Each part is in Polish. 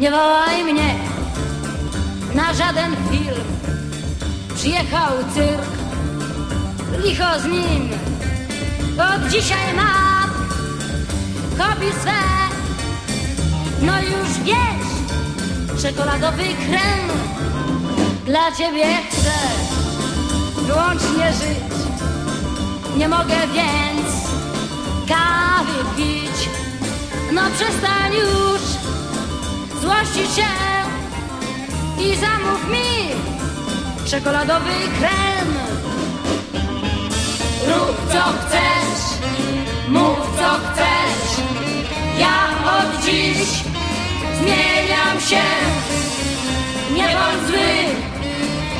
Nie wołaj mnie na żaden film. Przyjechał cyrk, licho z nim. Od dzisiaj mam hobby swe. No już wiesz, czekoladowy krem dla ciebie chcę wyłącznie żyć. Nie mogę więc kawy pić. No przestań już się i zamów mi czekoladowy krem. Rób co chcesz, mów co chcesz. Ja od dziś zmieniam się. Nie bądź zły,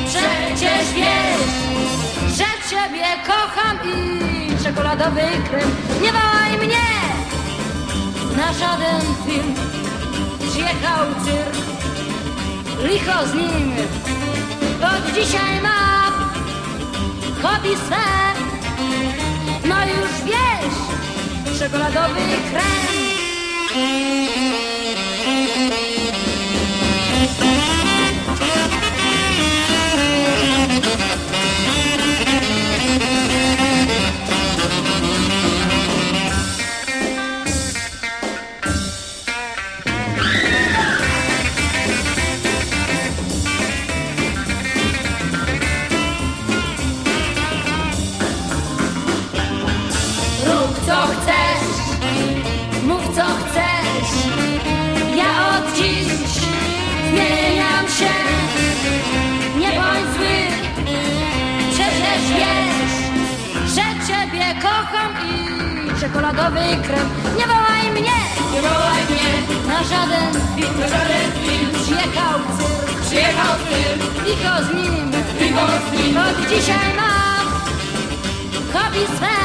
przecież wiesz, że ciebie kocham i czekoladowy krem. Nie wołaj mnie na żaden film. Przyjechał cyrk, licho z nim. Od dzisiaj mam hobby swe. No już wiesz, czekoladowy krem. Wiesz, że ciebie kocham i czekoladowy krem. Nie wołaj mnie, Nie wołaj mnie na żaden film. na żaden film. Przyjechał cyrk, Przyjechał cyrk, licho z nim. licho z nim. Od dzisiaj mam hobby swe.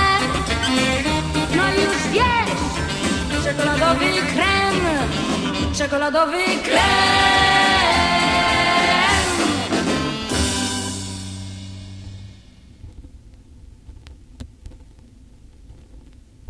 No już wiesz, czekoladowy krem, czekoladowy krem.